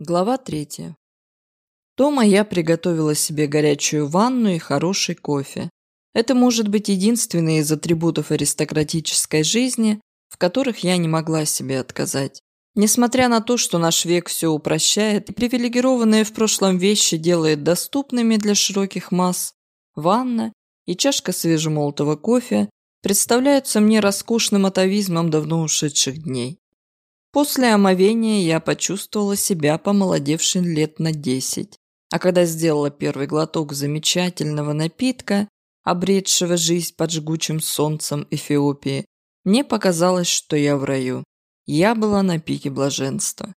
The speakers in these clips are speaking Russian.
Глава третья. Дома я приготовила себе горячую ванну и хороший кофе. Это может быть единственный из атрибутов аристократической жизни, в которых я не могла себе отказать. Несмотря на то, что наш век все упрощает и привилегированные в прошлом вещи делает доступными для широких масс, ванна и чашка свежемолотого кофе представляются мне роскошным атовизмом давно ушедших дней. После омовения я почувствовала себя помолодевшей лет на десять. А когда сделала первый глоток замечательного напитка, обретшего жизнь под жгучим солнцем Эфиопии, мне показалось, что я в раю. Я была на пике блаженства.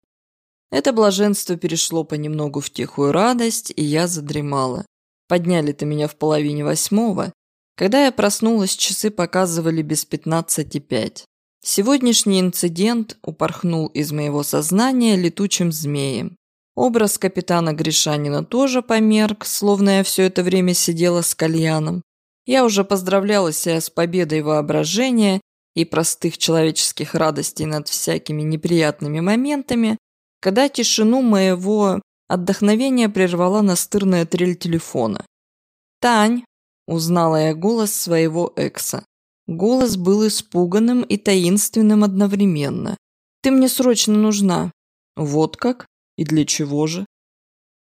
Это блаженство перешло понемногу в тихую радость, и я задремала. Подняли-то меня в половине восьмого. Когда я проснулась, часы показывали без пятнадцати пять. Сегодняшний инцидент упорхнул из моего сознания летучим змеем. Образ капитана Гришанина тоже померк, словно я все это время сидела с кальяном. Я уже поздравляла себя с победой воображения и простых человеческих радостей над всякими неприятными моментами, когда тишину моего отдохновения прервала настырная трель телефона. «Тань!» – узнала я голос своего экса. Голос был испуганным и таинственным одновременно. «Ты мне срочно нужна». «Вот как? И для чего же?»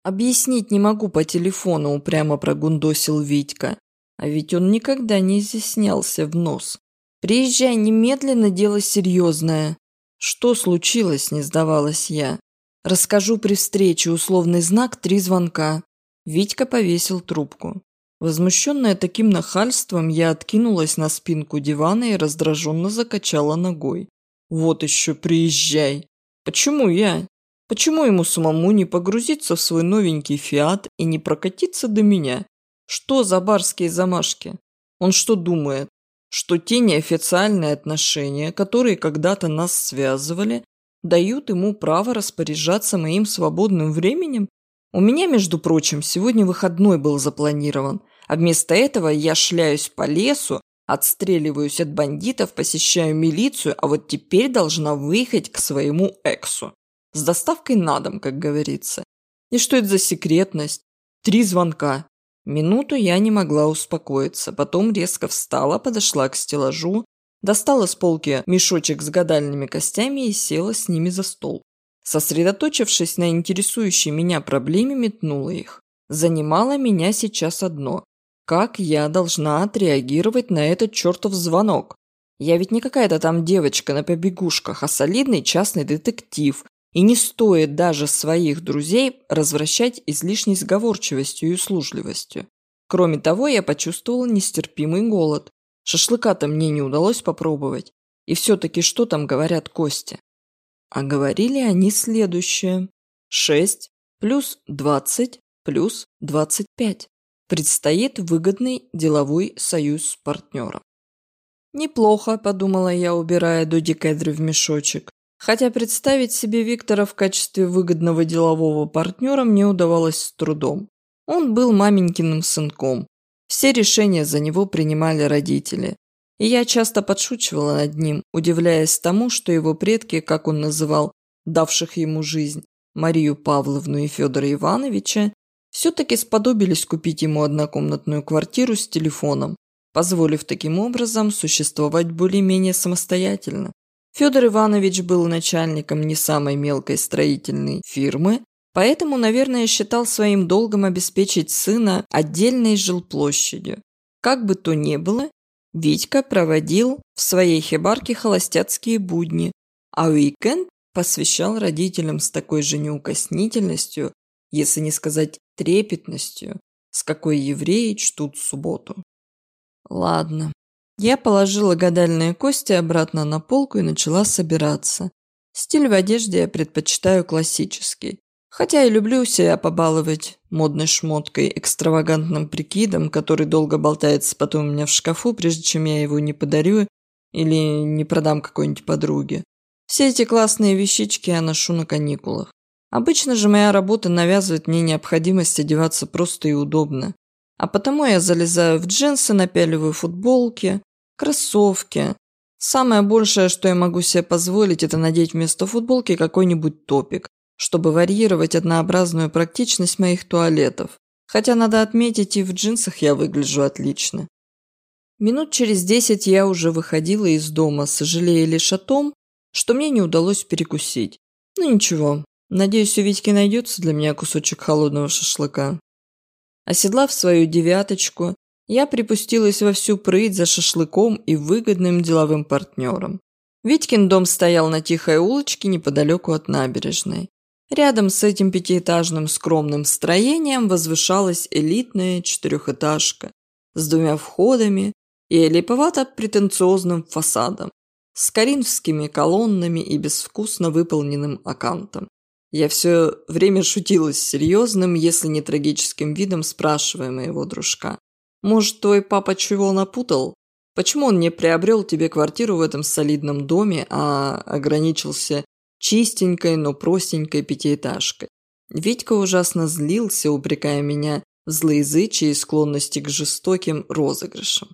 «Объяснить не могу по телефону», – упрямо прогундосил Витька. А ведь он никогда не изъяснялся в нос. «Приезжай немедленно, дело серьезное». «Что случилось?» – не сдавалась я. «Расскажу при встрече условный знак «Три звонка». Витька повесил трубку. Возмущенная таким нахальством, я откинулась на спинку дивана и раздраженно закачала ногой. «Вот еще приезжай! Почему я? Почему ему самому не погрузиться в свой новенький фиат и не прокатиться до меня? Что за барские замашки? Он что думает? Что те неофициальные отношения, которые когда-то нас связывали, дают ему право распоряжаться моим свободным временем? У меня, между прочим, сегодня выходной был запланирован – а вместо этого я шляюсь по лесу, отстреливаюсь от бандитов, посещаю милицию, а вот теперь должна выехать к своему эксу. С доставкой на дом, как говорится. И что это за секретность? Три звонка. Минуту я не могла успокоиться, потом резко встала, подошла к стеллажу, достала с полки мешочек с гадальными костями и села с ними за стол. Сосредоточившись на интересующей меня проблеме, метнула их. Занимало меня сейчас одно как я должна отреагировать на этот чертов звонок? Я ведь не какая-то там девочка на побегушках, а солидный частный детектив. И не стоит даже своих друзей развращать излишней сговорчивостью и услужливостью. Кроме того, я почувствовала нестерпимый голод. Шашлыка-то мне не удалось попробовать. И все-таки что там говорят кости? А говорили они следующее. 6 плюс 20 плюс 25 предстоит выгодный деловой союз с партнером. «Неплохо», – подумала я, убирая додекедры в мешочек. Хотя представить себе Виктора в качестве выгодного делового партнера мне удавалось с трудом. Он был маменькиным сынком. Все решения за него принимали родители. И я часто подшучивала над ним, удивляясь тому, что его предки, как он называл, давших ему жизнь, Марию Павловну и Федора Ивановича, все-таки сподобились купить ему однокомнатную квартиру с телефоном, позволив таким образом существовать более-менее самостоятельно. Федор Иванович был начальником не самой мелкой строительной фирмы, поэтому, наверное, считал своим долгом обеспечить сына отдельной жилплощадью. Как бы то ни было, Витька проводил в своей хибарке холостяцкие будни, а уикенд посвящал родителям с такой же неукоснительностью, если не сказать трепетностью, с какой евреи чтут субботу. Ладно. Я положила гадальные кости обратно на полку и начала собираться. Стиль в одежде я предпочитаю классический. Хотя и люблю себя побаловать модной шмоткой, экстравагантным прикидом, который долго болтается потом у меня в шкафу, прежде чем я его не подарю или не продам какой-нибудь подруге. Все эти классные вещички я ношу на каникулах. Обычно же моя работа навязывает мне необходимость одеваться просто и удобно. А потому я залезаю в джинсы, напяливаю футболки, кроссовки. Самое большее, что я могу себе позволить, это надеть вместо футболки какой-нибудь топик, чтобы варьировать однообразную практичность моих туалетов. Хотя, надо отметить, и в джинсах я выгляжу отлично. Минут через десять я уже выходила из дома, сожалея лишь о том, что мне не удалось перекусить. Ну ничего, надеюсь, у Витьки найдется для меня кусочек холодного шашлыка. Оседлав свою девяточку, я припустилась во всю прыть за шашлыком и выгодным деловым партнером. Витькин дом стоял на тихой улочке неподалеку от набережной. Рядом с этим пятиэтажным скромным строением возвышалась элитная четырехэтажка с двумя входами и липовато-претенциозным фасадом, с коринфскими колоннами и безвкусно выполненным акантом. Я все время шутила с серьезным, если не трагическим видом, спрашивая моего дружка. «Может, твой папа чего напутал? Почему он не приобрел тебе квартиру в этом солидном доме, а ограничился чистенькой, но простенькой пятиэтажкой?» Витька ужасно злился, упрекая меня в злоязычии и склонности к жестоким розыгрышам.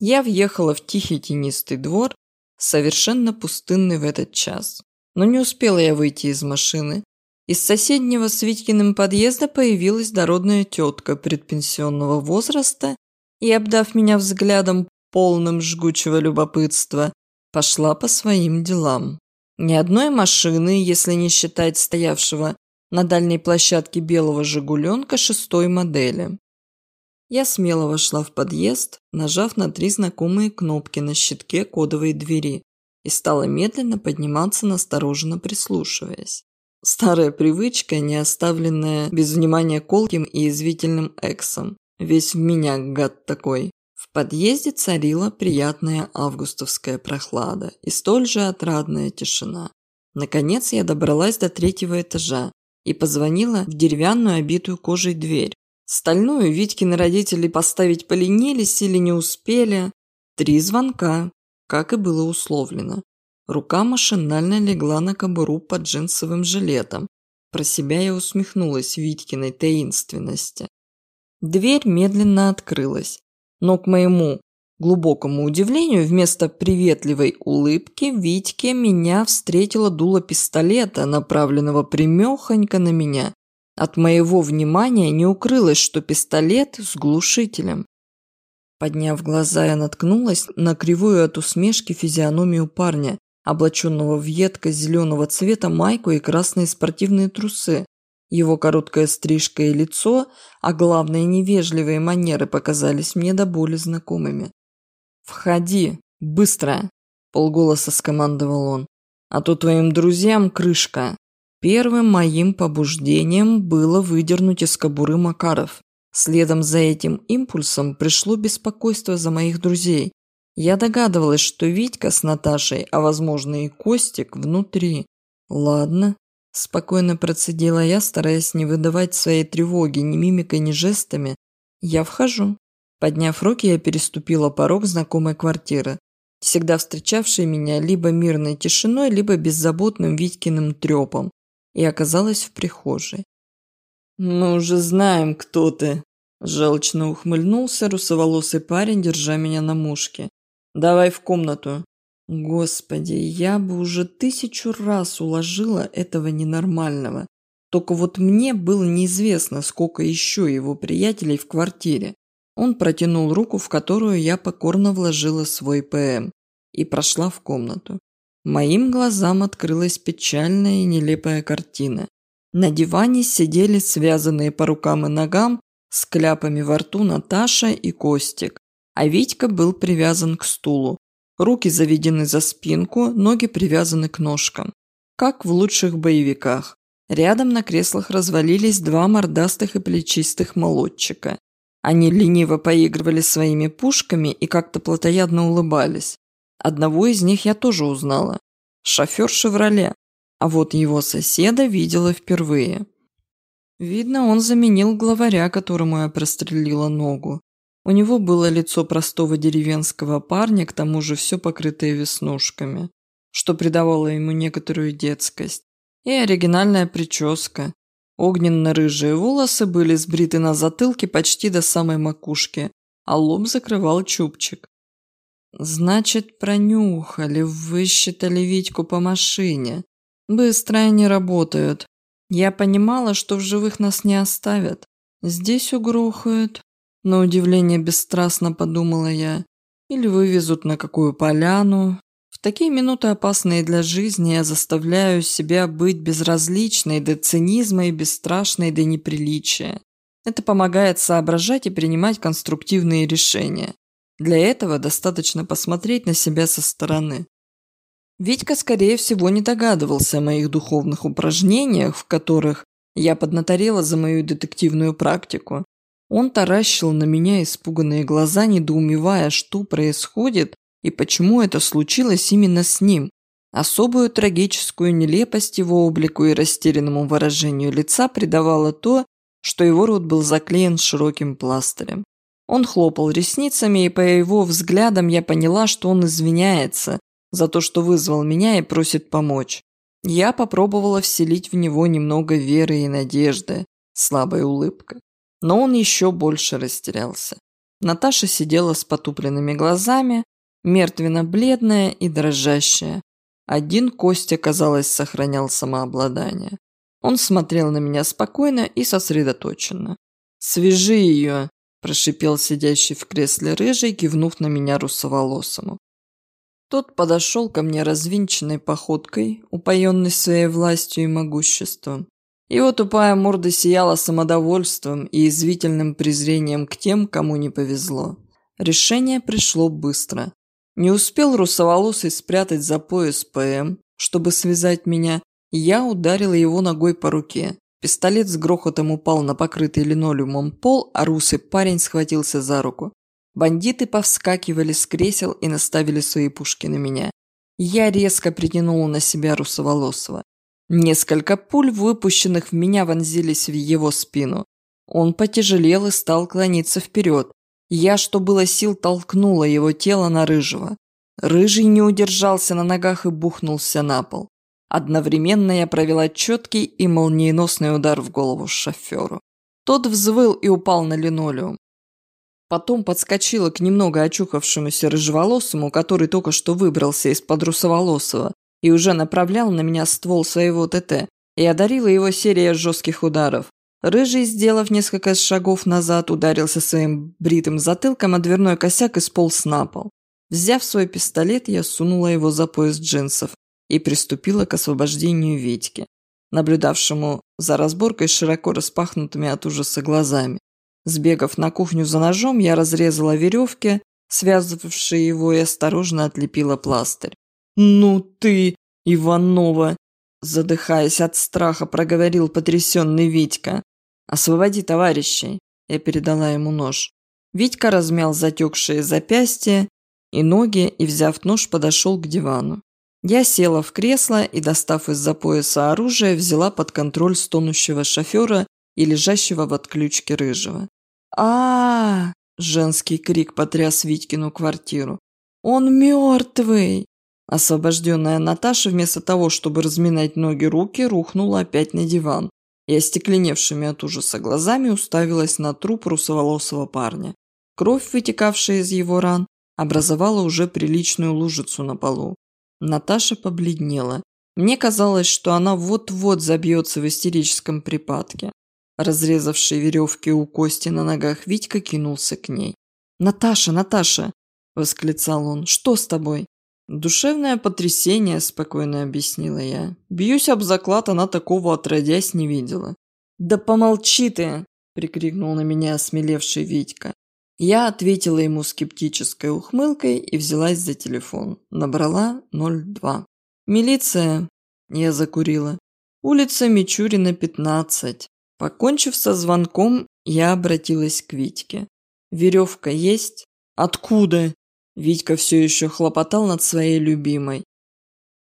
Я въехала в тихий тенистый двор, совершенно пустынный в этот час. Но не успела я выйти из машины. Из соседнего с Витькиным подъезда появилась дородная тетка предпенсионного возраста и, обдав меня взглядом полным жгучего любопытства, пошла по своим делам. Ни одной машины, если не считать стоявшего на дальней площадке белого «Жигуленка» шестой модели. Я смело вошла в подъезд, нажав на три знакомые кнопки на щитке кодовой двери и стала медленно подниматься, настороженно прислушиваясь. Старая привычка, не оставленная без внимания колким и извительным эксом. Весь в меня гад такой. В подъезде царила приятная августовская прохлада и столь же отрадная тишина. Наконец я добралась до третьего этажа и позвонила в деревянную обитую кожей дверь, Стальную Витькины родители поставить поленились или не успели. Три звонка, как и было условлено. Рука машинально легла на кобуру под джинсовым жилетом. Про себя я усмехнулась Витькиной таинственности. Дверь медленно открылась, но к моему глубокому удивлению вместо приветливой улыбки Витьке меня встретила дуло пистолета, направленного примехонько на меня. От моего внимания не укрылось, что пистолет с глушителем. Подняв глаза, я наткнулась на кривую от усмешки физиономию парня, облаченного в едко-зеленого цвета майку и красные спортивные трусы. Его короткая стрижка и лицо, а главное невежливые манеры показались мне до боли знакомыми. «Входи! Быстро!» – полголоса скомандовал он. «А то твоим друзьям крышка!» Первым моим побуждением было выдернуть из кобуры Макаров. Следом за этим импульсом пришло беспокойство за моих друзей. Я догадывалась, что Витька с Наташей, а возможно и Костик, внутри. Ладно, спокойно процедила я, стараясь не выдавать своей тревоги ни мимикой, ни жестами. Я вхожу. Подняв руки, я переступила порог знакомой квартиры, всегда встречавшей меня либо мирной тишиной, либо беззаботным Витькиным трепом и оказалась в прихожей. «Мы уже знаем, кто ты», – желчно ухмыльнулся русоволосый парень, держа меня на мушке. «Давай в комнату». Господи, я бы уже тысячу раз уложила этого ненормального. Только вот мне было неизвестно, сколько еще его приятелей в квартире. Он протянул руку, в которую я покорно вложила свой ПМ, и прошла в комнату. Моим глазам открылась печальная и нелепая картина. На диване сидели связанные по рукам и ногам с кляпами во рту Наташа и Костик, а Витька был привязан к стулу. Руки заведены за спинку, ноги привязаны к ножкам. Как в лучших боевиках. Рядом на креслах развалились два мордастых и плечистых молодчика. Они лениво поигрывали своими пушками и как-то плотоядно улыбались. Одного из них я тоже узнала. Шофер «Шевроле». А вот его соседа видела впервые. Видно, он заменил главаря, которому я прострелила ногу. У него было лицо простого деревенского парня, к тому же все покрытое веснушками, что придавало ему некоторую детскость. И оригинальная прическа. Огненно-рыжие волосы были сбриты на затылке почти до самой макушки, а лоб закрывал чубчик. Значит, пронюхали, высчитали Витьку по машине. Быстро они работают. Я понимала, что в живых нас не оставят. Здесь угрохают. На удивление бесстрастно подумала я. Или вывезут на какую поляну. В такие минуты, опасные для жизни, я заставляю себя быть безразличной до цинизма и бесстрашной до неприличия. Это помогает соображать и принимать конструктивные решения. Для этого достаточно посмотреть на себя со стороны. Витька, скорее всего, не догадывался о моих духовных упражнениях, в которых я поднаторела за мою детективную практику. Он таращил на меня испуганные глаза, недоумевая, что происходит и почему это случилось именно с ним. Особую трагическую нелепость его облику и растерянному выражению лица придавало то, что его рот был заклеен широким пластырем. Он хлопал ресницами, и по его взглядам я поняла, что он извиняется за то, что вызвал меня и просит помочь. Я попробовала вселить в него немного веры и надежды, слабой улыбкой. Но он еще больше растерялся. Наташа сидела с потупленными глазами, мертвенно-бледная и дрожащая. Один Костя, казалось, сохранял самообладание. Он смотрел на меня спокойно и сосредоточенно. «Свяжи ее!» – прошипел сидящий в кресле рыжий, кивнув на меня русоволосому. Тот подошел ко мне развинченной походкой, упоенный своей властью и могуществом. Его тупая морда сияла самодовольством и извительным презрением к тем, кому не повезло. Решение пришло быстро. Не успел русоволосый спрятать за пояс ПМ, чтобы связать меня, я ударила его ногой по руке. Пистолет с грохотом упал на покрытый линолеумом пол, а русый парень схватился за руку. Бандиты повскакивали с кресел и наставили свои пушки на меня. Я резко притянула на себя русоволосого. Несколько пуль, выпущенных в меня, вонзились в его спину. Он потяжелел и стал клониться вперед. Я, что было сил, толкнула его тело на рыжего. Рыжий не удержался на ногах и бухнулся на пол. Одновременно я провела четкий и молниеносный удар в голову шоферу. Тот взвыл и упал на линолеум. Потом подскочила к немного очухавшемуся рыжеволосому, который только что выбрался из-под русоволосого и уже направлял на меня ствол своего ТТ, и одарила его серией жестких ударов. Рыжий, сделав несколько шагов назад, ударился своим бритым затылком о дверной косяк и сполз на пол. Взяв свой пистолет, я сунула его за пояс джинсов и приступила к освобождению Витьки, наблюдавшему за разборкой широко распахнутыми от ужаса глазами. Сбегав на кухню за ножом, я разрезала веревки, связывавшие его, и осторожно отлепила пластырь. «Ну ты, Иванова!» Задыхаясь от страха, проговорил потрясенный Витька. «Освободи товарищей!» Я передала ему нож. Витька размял затекшие запястья и ноги и, взяв нож, подошел к дивану. Я села в кресло и, достав из-за пояса оружие, взяла под контроль стонущего шофера и лежащего в отключке рыжего а, Женский крик потряс Витькину квартиру. «Он мертвый!» Освобожденная Наташа вместо того, чтобы разминать ноги руки, рухнула опять на диван и остекленевшими от ужаса глазами уставилась на труп русоволосого парня. Кровь, вытекавшая из его ран, образовала уже приличную лужицу на полу. Наташа побледнела. Мне казалось, что она вот-вот забьется в истерическом припадке. Разрезавший веревки у Кости на ногах Витька кинулся к ней. «Наташа, Наташа!» – восклицал он. «Что с тобой?» «Душевное потрясение», – спокойно объяснила я. «Бьюсь об заклад, она такого отродясь не видела». «Да помолчи ты!» – прикрикнул на меня осмелевший Витька. Я ответила ему скептической ухмылкой и взялась за телефон. Набрала 02. «Милиция!» – я закурила. «Улица Мичурина, 15. Покончив со звонком, я обратилась к Витьке. «Веревка есть?» «Откуда?» Витька все еще хлопотал над своей любимой.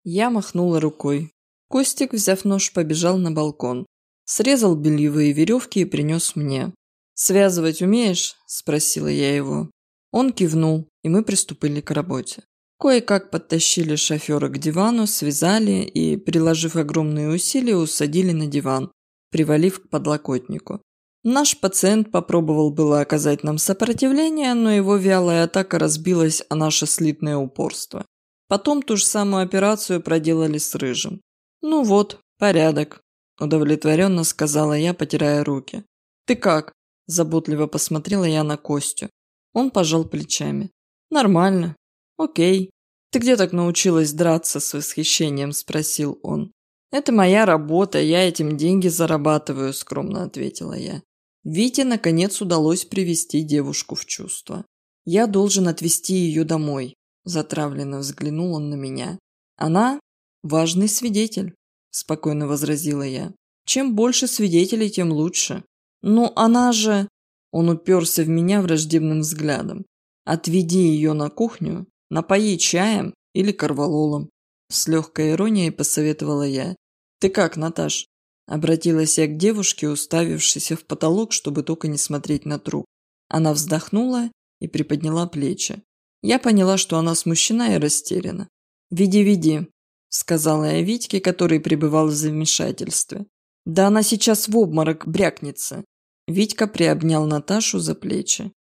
Я махнула рукой. Костик, взяв нож, побежал на балкон. Срезал бельевые веревки и принес мне. «Связывать умеешь?» – спросила я его. Он кивнул, и мы приступили к работе. Кое-как подтащили шофера к дивану, связали и, приложив огромные усилия, усадили на диван, привалив к подлокотнику. Наш пациент попробовал было оказать нам сопротивление, но его вялая атака разбилась о наше слитное упорство. Потом ту же самую операцию проделали с Рыжим. Ну вот, порядок. – удовлетворенно сказала я, потирая руки. «Ты как?» – заботливо посмотрела я на Костю. Он пожал плечами. «Нормально. Окей. Ты где так научилась драться?» – с восхищением спросил он. «Это моя работа, я этим деньги зарабатываю», – скромно ответила я. Вите, наконец, удалось привести девушку в чувство. «Я должен отвезти ее домой», – затравленно взглянул он на меня. «Она – важный свидетель», – спокойно возразила я. «Чем больше свидетелей, тем лучше». «Ну, она же...» Он уперся в меня враждебным взглядом. «Отведи ее на кухню, напои чаем или корвалолом». С легкой иронией посоветовала я. «Ты как, Наташ?» Обратилась я к девушке, уставившейся в потолок, чтобы только не смотреть на труп. Она вздохнула и приподняла плечи. Я поняла, что она смущена и растеряна. «Веди, веди», – сказала я Витьке, который пребывал в замешательстве. «Да она сейчас в обморок брякнется». Витька приобнял Наташу за плечи.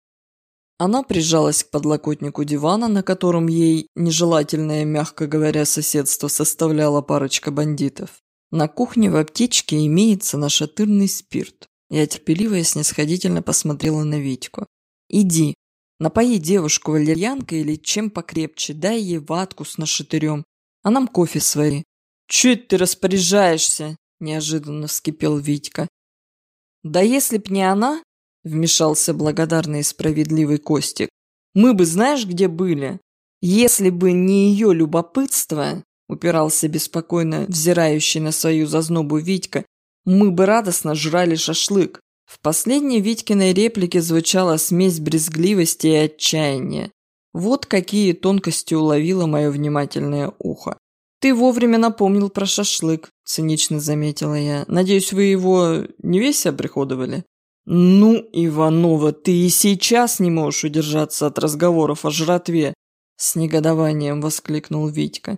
Она прижалась к подлокотнику дивана, на котором ей нежелательное, мягко говоря, соседство составляла парочка бандитов. На кухне в аптечке имеется нашатырный спирт. Я терпеливо и снисходительно посмотрела на Витьку. «Иди, напои девушку валерьянкой или чем покрепче, дай ей ватку с нашатырем, а нам кофе свари». «Чуть ты распоряжаешься?» – неожиданно вскипел Витька. «Да если б не она, вмешался благодарный и справедливый Костик. «Мы бы знаешь, где были? Если бы не ее любопытство, упирался беспокойно взирающий на свою зазнобу Витька, мы бы радостно жрали шашлык. В последней Витькиной реплике звучала смесь брезгливости и отчаяния. Вот какие тонкости уловило мое внимательное ухо. «Ты вовремя напомнил про шашлык», – цинично заметила я. «Надеюсь, вы его не весь оприходовали?» «Ну, Иванова, ты и сейчас не можешь удержаться от разговоров о жратве!» С негодованием воскликнул Витька.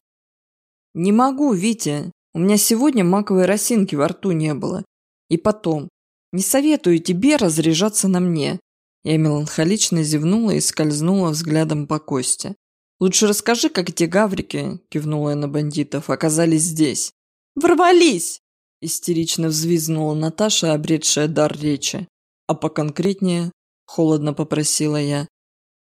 «Не могу, Витя. У меня сегодня маковой росинки во рту не было. И потом, не советую тебе разряжаться на мне». Я меланхолично зевнула и скользнула взглядом по Косте. «Лучше расскажи, как эти гаврики, — кивнула я на бандитов, — оказались здесь». «Ворвались!» — истерично взвизгнула Наташа, обретшая дар речи. «А поконкретнее?» – холодно попросила я.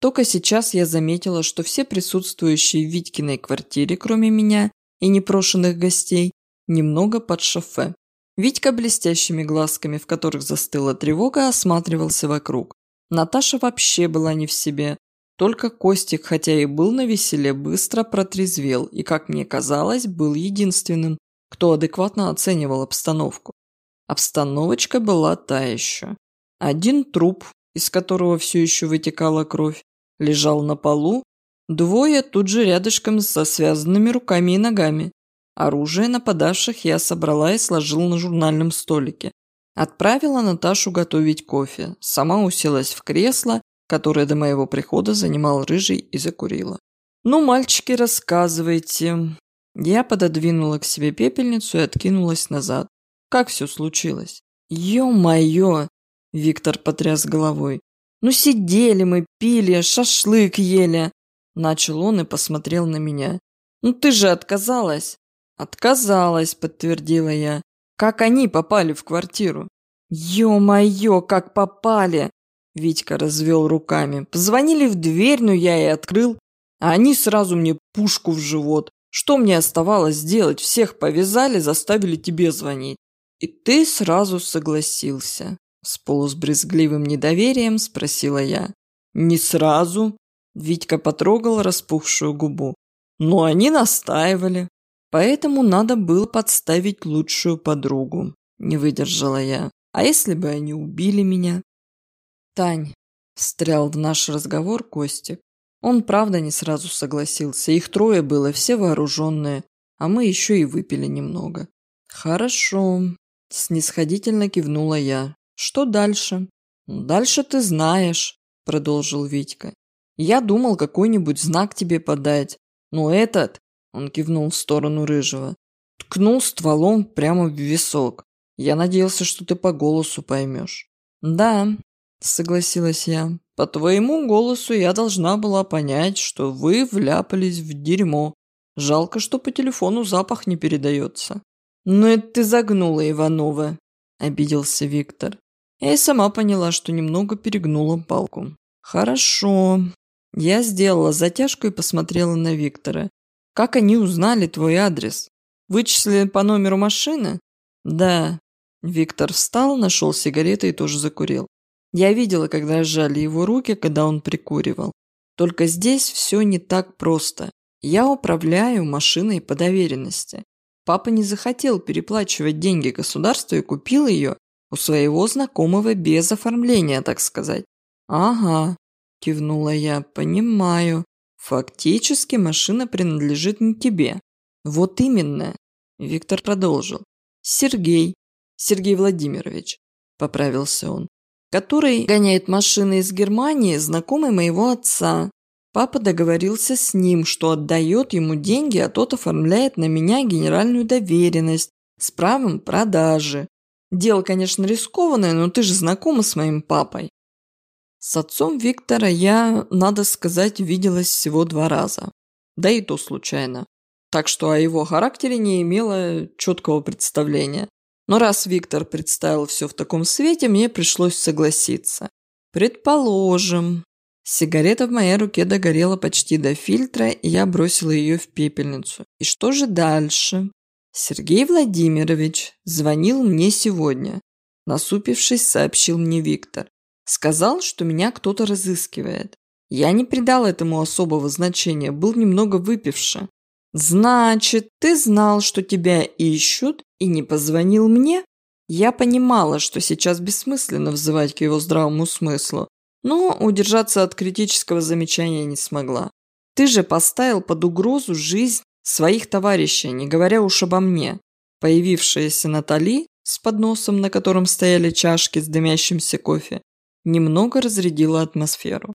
Только сейчас я заметила, что все присутствующие в Витькиной квартире, кроме меня и непрошенных гостей, немного под шофе. Витька блестящими глазками, в которых застыла тревога, осматривался вокруг. Наташа вообще была не в себе. Только Костик, хотя и был на веселе, быстро протрезвел и, как мне казалось, был единственным, кто адекватно оценивал обстановку. Обстановочка была та еще. Один труп, из которого все еще вытекала кровь, лежал на полу, двое тут же рядышком со связанными руками и ногами. Оружие нападавших я собрала и сложила на журнальном столике. Отправила Наташу готовить кофе, сама уселась в кресло, которое до моего прихода занимал рыжий и закурила. «Ну, мальчики, рассказывайте». Я пододвинула к себе пепельницу и откинулась назад. Как все случилось? Ё-моё! Виктор потряс головой. «Ну сидели мы, пили, шашлык ели!» Начал он и посмотрел на меня. «Ну ты же отказалась!» «Отказалась», подтвердила я. «Как они попали в квартиру?» «Ё-моё, как попали!» Витька развел руками. «Позвонили в дверь, но я и открыл. А они сразу мне пушку в живот. Что мне оставалось сделать? Всех повязали, заставили тебе звонить. И ты сразу согласился. С полусбрезгливым недоверием спросила я. «Не сразу?» Витька потрогал распухшую губу. «Но они настаивали. Поэтому надо было подставить лучшую подругу». Не выдержала я. «А если бы они убили меня?» «Тань», – встрял в наш разговор Костик. Он, правда, не сразу согласился. Их трое было, все вооруженные, а мы еще и выпили немного. «Хорошо», – снисходительно кивнула я. Что дальше? Дальше ты знаешь, продолжил Витька. Я думал какой-нибудь знак тебе подать, но этот, он кивнул в сторону рыжего, ткнул стволом прямо в висок. Я надеялся, что ты по голосу поймешь. Да, согласилась я. По твоему голосу я должна была понять, что вы вляпались в дерьмо. Жалко, что по телефону запах не передается. «Ну это ты загнула, Иванова», – обиделся Виктор. Я и сама поняла, что немного перегнула палку. «Хорошо». Я сделала затяжку и посмотрела на Виктора. «Как они узнали твой адрес? Вычислили по номеру машины?» «Да». Виктор встал, нашел сигареты и тоже закурил. Я видела, когда сжали его руки, когда он прикуривал. Только здесь все не так просто. Я управляю машиной по доверенности. Папа не захотел переплачивать деньги государству и купил ее у своего знакомого без оформления, так сказать. Ага, кивнула я, понимаю. Фактически машина принадлежит не тебе. Вот именно. Виктор продолжил. Сергей, Сергей Владимирович, поправился он который гоняет машины из Германии, знакомый моего отца. Папа договорился с ним, что отдает ему деньги, а тот оформляет на меня генеральную доверенность с правом продажи. Дело, конечно, рискованное, но ты же знакома с моим папой. С отцом Виктора я, надо сказать, виделась всего два раза. Да и то случайно. Так что о его характере не имела четкого представления. Но раз Виктор представил все в таком свете, мне пришлось согласиться. Предположим. Сигарета в моей руке догорела почти до фильтра, и я бросила ее в пепельницу. И что же дальше? Сергей Владимирович звонил мне сегодня. Насупившись, сообщил мне Виктор. Сказал, что меня кто-то разыскивает. Я не придал этому особого значения, был немного выпивши. «Значит, ты знал, что тебя ищут, и не позвонил мне?» Я понимала, что сейчас бессмысленно взывать к его здравому смыслу, но удержаться от критического замечания не смогла. «Ты же поставил под угрозу жизнь своих товарищей, не говоря уж обо мне». Появившаяся Натали с подносом, на котором стояли чашки с дымящимся кофе, немного разрядила атмосферу.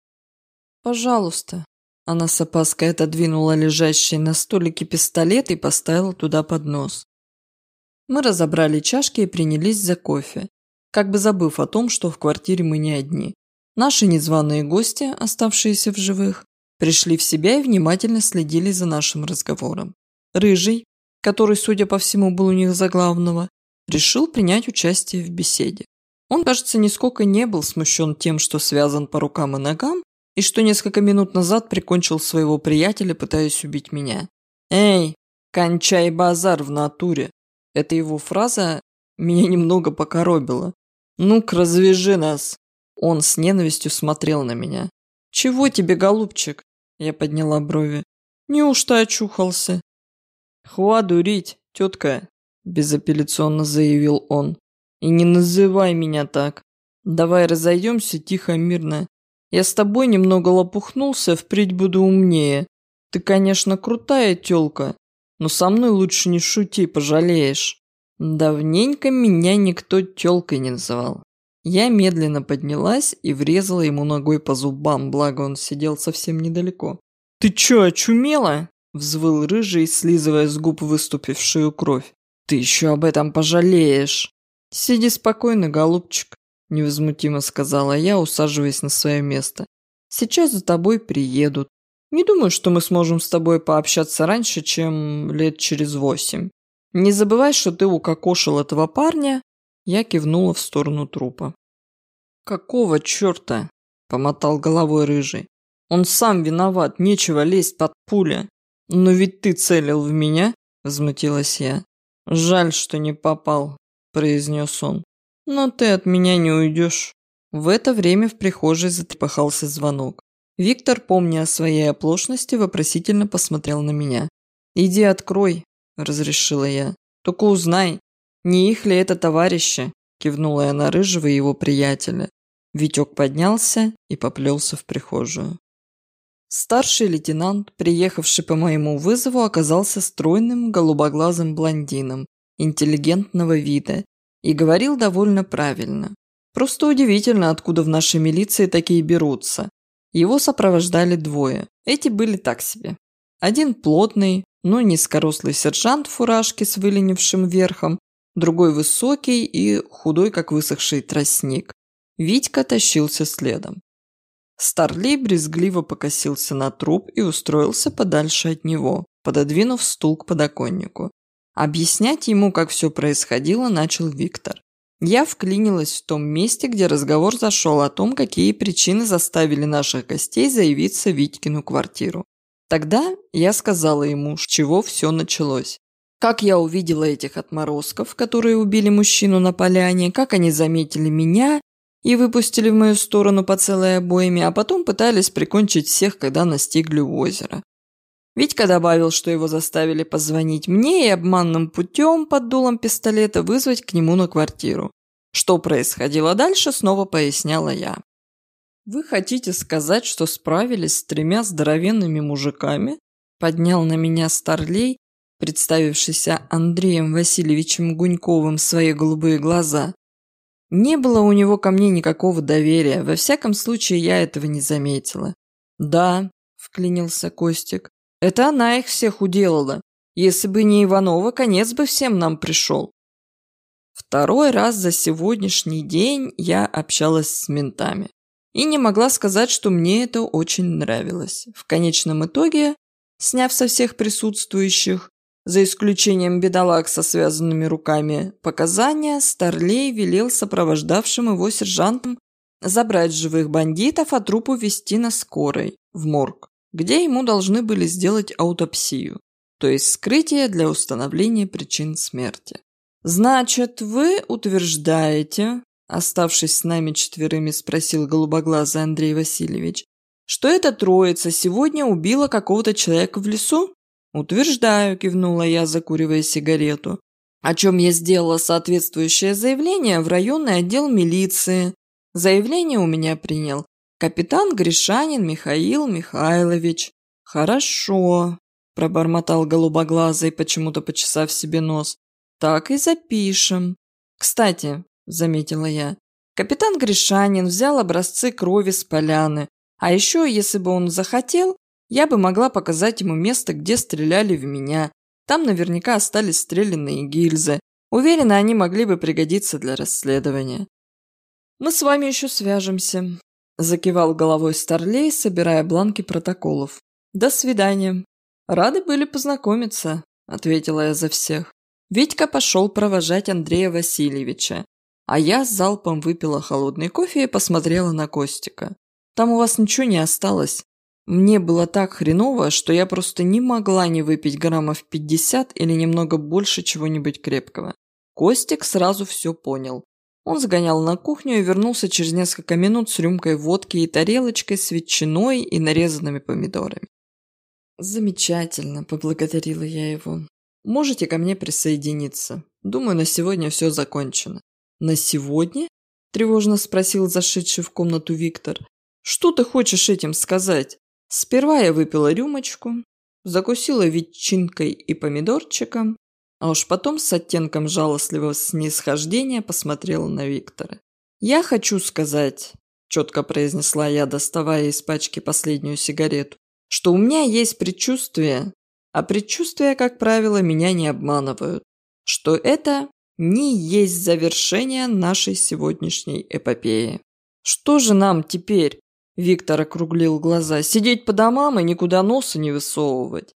«Пожалуйста», она с опаской отодвинула лежащий на столике пистолет и поставила туда поднос. Мы разобрали чашки и принялись за кофе, как бы забыв о том, что в квартире мы не одни. Наши незваные гости, оставшиеся в живых, пришли в себя и внимательно следили за нашим разговором. Рыжий, который, судя по всему, был у них за главного, решил принять участие в беседе. Он, кажется, нисколько не был смущен тем, что связан по рукам и ногам, и что несколько минут назад прикончил своего приятеля, пытаясь убить меня. «Эй, кончай базар в натуре!» Эта его фраза меня немного покоробила. «Ну-ка, развяжи нас!» Он с ненавистью смотрел на меня. «Чего тебе, голубчик?» Я подняла брови. «Неужто очухался?» «Хва дурить, тетка!» Безапелляционно заявил он. «И не называй меня так. Давай разойдемся тихо, мирно. Я с тобой немного лопухнулся, впредь буду умнее. Ты, конечно, крутая тёлка, но со мной лучше не шути, пожалеешь. Давненько меня никто тёлкой не называл. Я медленно поднялась и врезала ему ногой по зубам, благо он сидел совсем недалеко. «Ты чё, очумела?» – взвыл рыжий, слизывая с губ выступившую кровь. «Ты ещё об этом пожалеешь!» «Сиди спокойно, голубчик невозмутимо сказала я, усаживаясь на свое место. Сейчас за тобой приедут. Не думаю, что мы сможем с тобой пообщаться раньше, чем лет через восемь. Не забывай, что ты укокошил этого парня. Я кивнула в сторону трупа. Какого черта? Помотал головой рыжий. Он сам виноват, нечего лезть под пули. Но ведь ты целил в меня, возмутилась я. Жаль, что не попал, произнес он. Но ты от меня не уйдешь. В это время в прихожей затрепахался звонок. Виктор, помня о своей оплошности, вопросительно посмотрел на меня. «Иди открой», – разрешила я. «Только узнай, не их ли это товарищи?» – кивнула я на Рыжего и его приятеля. Витек поднялся и поплелся в прихожую. Старший лейтенант, приехавший по моему вызову, оказался стройным голубоглазым блондином, интеллигентного вида и говорил довольно правильно. Просто удивительно, откуда в нашей милиции такие берутся. Его сопровождали двое. Эти были так себе. Один плотный, но низкорослый сержант в фуражке с выленившим верхом, другой высокий и худой, как высохший тростник. Витька тащился следом. Старли брезгливо покосился на труп и устроился подальше от него, пододвинув стул к подоконнику. Объяснять ему, как все происходило, начал Виктор. Я вклинилась в том месте, где разговор зашел о том, какие причины заставили наших гостей заявиться в Витькину квартиру. Тогда я сказала ему, с чего все началось. Как я увидела этих отморозков, которые убили мужчину на поляне, как они заметили меня и выпустили в мою сторону по целой обоими, а потом пытались прикончить всех, когда настигли у озера. Витька добавил, что его заставили позвонить мне и обманным путем под дулом пистолета вызвать к нему на квартиру. Что происходило дальше, снова поясняла я. «Вы хотите сказать, что справились с тремя здоровенными мужиками?» Поднял на меня Старлей, представившийся Андреем Васильевичем Гуньковым свои голубые глаза. Не было у него ко мне никакого доверия, во всяком случае я этого не заметила. «Да», – вклинился Костик, – «это она их всех уделала. Если бы не Иванова, конец бы всем нам пришел». Второй раз за сегодняшний день я общалась с ментами. И не могла сказать, что мне это очень нравилось. В конечном итоге, сняв со всех присутствующих, за исключением бедолаг со связанными руками, показания, Старлей велел сопровождавшим его сержантам забрать живых бандитов, а трупу везти на скорой, в морг, где ему должны были сделать аутопсию, то есть скрытие для установления причин смерти. «Значит, вы утверждаете, оставшись с нами четверыми, спросил голубоглазый Андрей Васильевич, что эта троица сегодня убила какого-то человека в лесу?» «Утверждаю», – кивнула я, закуривая сигарету. О чем я сделала соответствующее заявление в районный отдел милиции. Заявление у меня принял капитан Гришанин Михаил Михайлович. «Хорошо», – пробормотал голубоглазый, почему-то почесав себе нос. «Так и запишем. Кстати, — заметила я, — капитан Гришанин взял образцы крови с поляны, а еще, если бы он захотел, я бы могла показать ему место, где стреляли в меня. Там наверняка остались стрелянные гильзы. Уверена, они могли бы пригодиться для расследования. «Мы с вами еще свяжемся», – закивал головой Старлей, собирая бланки протоколов. «До свидания». «Рады были познакомиться», – ответила я за всех. Витька пошел провожать Андрея Васильевича, а я с залпом выпила холодный кофе и посмотрела на Костика. «Там у вас ничего не осталось?» Мне было так хреново, что я просто не могла не выпить граммов 50 или немного больше чего-нибудь крепкого. Костик сразу все понял. Он сгонял на кухню и вернулся через несколько минут с рюмкой водки и тарелочкой с ветчиной и нарезанными помидорами. «Замечательно», – поблагодарила я его. Можете ко мне присоединиться. Думаю, на сегодня все закончено». «На сегодня?» – тревожно спросил зашедший в комнату Виктор. «Что ты хочешь этим сказать?» Сперва я выпила рюмочку, закусила ветчинкой и помидорчиком, а уж потом с оттенком жалостливого снисхождения посмотрела на Виктора. «Я хочу сказать», – четко произнесла я, доставая из пачки последнюю сигарету, «что у меня есть предчувствие, а предчувствия, как правило, меня не обманывают, что это не есть завершение нашей сегодняшней эпопеи. Что же нам теперь? Виктор округлил глаза. Сидеть по домам и никуда носа не высовывать.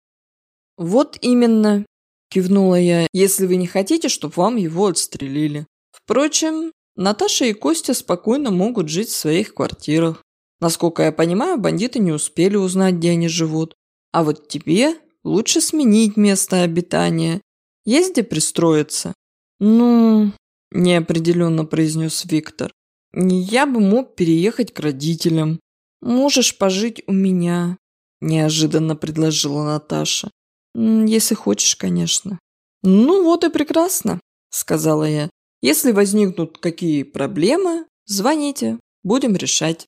Вот именно, кивнула я, если вы не хотите, чтобы вам его отстрелили. Впрочем, Наташа и Костя спокойно могут жить в своих квартирах. Насколько я понимаю, бандиты не успели узнать, где они живут. А вот тебе Лучше сменить место обитания. Есть где пристроиться? Ну, неопределенно произнес Виктор. Я бы мог переехать к родителям. Можешь пожить у меня, неожиданно предложила Наташа. Если хочешь, конечно. Ну вот и прекрасно, сказала я. Если возникнут какие проблемы, звоните, будем решать.